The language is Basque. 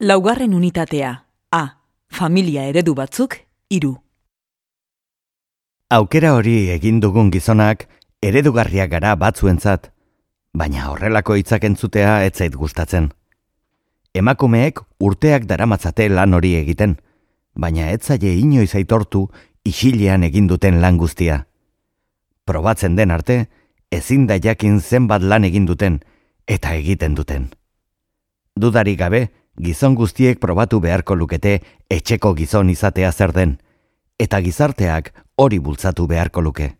Laugarren unitatea. A. Familia eredu batzuk, iru. Aukera hori egin dugun gizonak eredugarriak gara batzuentzat, baina horrelako hitzak entzutea ez zait gustatzen. Emakumeek urteak daramatzate lan hori egiten, baina ez zaie inoiz aitortu isilean egin duten lan guztia. Probatzen den arte, ezin da jakin zenbat lan egin duten eta egiten duten. Dudarik gabe, gizon guztiek probatu beharko lukete etxeko gizon izatea zer den, eta gizarteak hori bultzatu beharko luke.